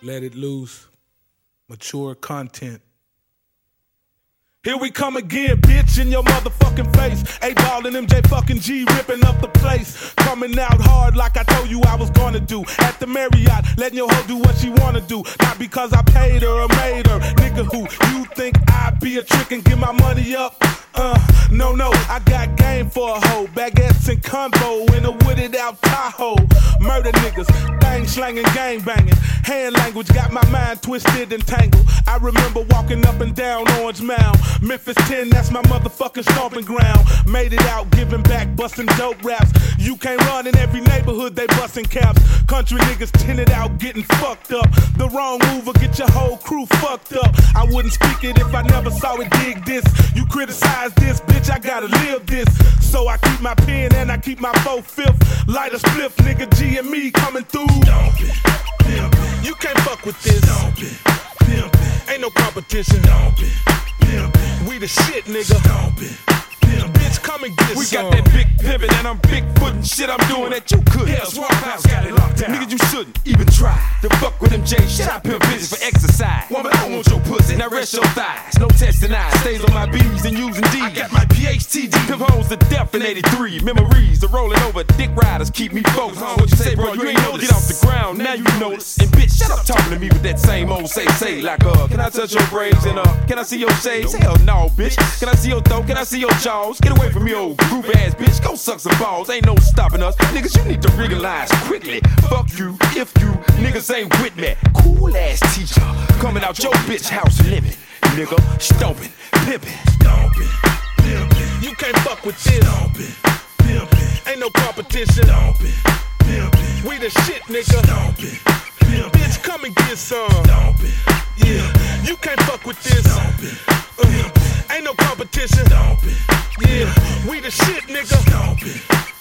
Let it loose. Mature content. Here we come again, bitch, in your motherfucking face. 8Ball and MJ fucking G ripping up the place. Coming out hard like I told you I was gonna do. At the Marriott, letting your hoe do what she wanna do. Not because I paid her or made her. Nigga, who you think I'd be a trick and get my money up? Uh, no, no, I got game for a hoe. Baguettes and combo in a wooded out Tahoe. Murder niggas, bang slanging, gang banging. Hand language got my mind twisted and tangled. I remember walking up and down Orange Mound. Memphis 10, that's my motherfucking stomping ground. Made it out, giving back, busting dope raps. You can't run in every neighborhood, they busting caps. Country niggas tinted out, getting fucked up. The wrong move will get your whole crew fucked up. I wouldn't speak it if I never saw it dig this. You criticize this, bitch, I gotta live this. So I keep my pen and I keep my four fifth. Light a spliff, nigga, G and me coming through. You can't fuck with this. Ain't no competition. We the shit, nigga. Bitch, come and get We some. got that big pivot and I'm big footin' shit I'm doing that you couldn't. Hell, Swamp House got it locked down. Nigga, you shouldn't even try to fuck with MJ. Shit, I pimp bitches for exercise. Woman, I want your pussy. Now rest your thighs. No testing eyes. Stays on my B's and using D's. I got my PhD. To death in 83. Memories are rolling over dick riders keep me focused. What you say, bro? You ain't know. Get off the ground. Now you notice. And bitch, shut up talking to me with that same old say say. Like, uh, can I touch your braids and uh, can I see your shades? Hell no, bitch. Can I see your throat? Can I see your jaws? Get away from me, old group ass bitch. Go suck some balls. Ain't no stopping us. Niggas, you need to realize quickly. Fuck you if you niggas ain't with me. Cool ass teacher coming out your bitch house living. Nigga, stomping, pimping. You can't fuck. Ain't no competition. We the shit, nigga. Bitch, come and get some. Yeah, you can't fuck with this. Uh, ain't no competition. Yeah, we the shit, nigga.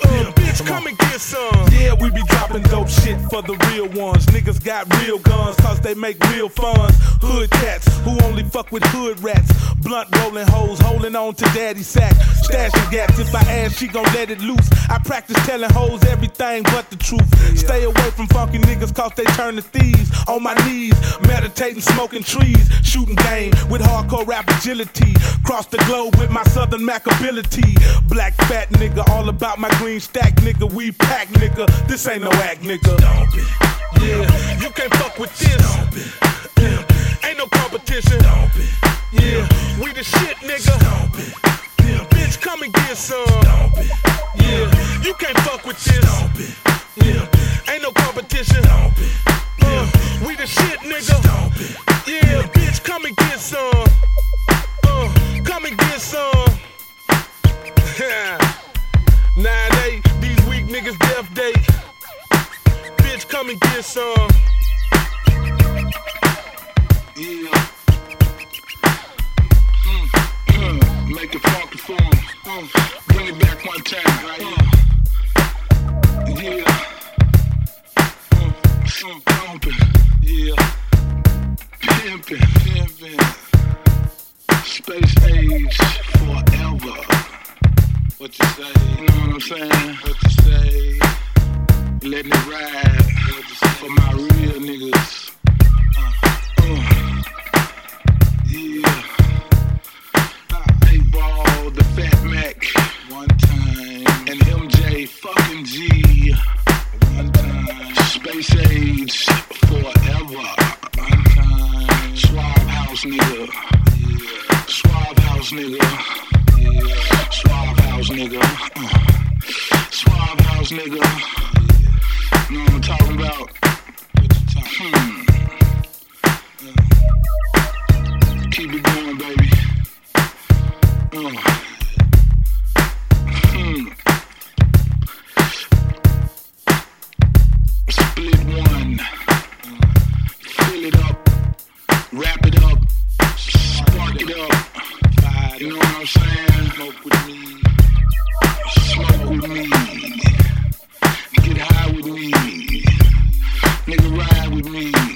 Uh, bitch, come and get some. Yeah, we be dropping dope shit for the real ones. Niggas got real guns, cause they make real funds. Hood cats with hood rats. Blunt rolling hoes, holding on to daddy's sack. Stashing gas, if I ask, she gon' let it loose. I practice telling hoes everything but the truth. Stay away from funky niggas, cause they turn to thieves. On my knees, meditating, smoking trees. Shooting game with hardcore rap agility. Cross the globe with my southern Mac ability. Black fat nigga, all about my green stack nigga. We pack nigga, this ain't no act nigga. Yeah, you can't fuck with this. You can't fuck with this. Yeah, ain't no competition. Uh, we the shit nigga. Yeah, bitch, come and get some. Uh, come and get some. 9-8, these weak niggas death date. Bitch, come and get some. Yeah. Mm, mm, make it funky for 'em. Mm, bring it back one time. Mm, yeah. Letting it ride for my real niggas. Space Age, forever. Swab House nigga. Swab House nigga. Swab House nigga, uh. Swab House nigga. Know what I'm talking about? Hmm. Keep it. I'm saying? Smoke with me. Smoke with me. Get high with me. Nigga, ride with me.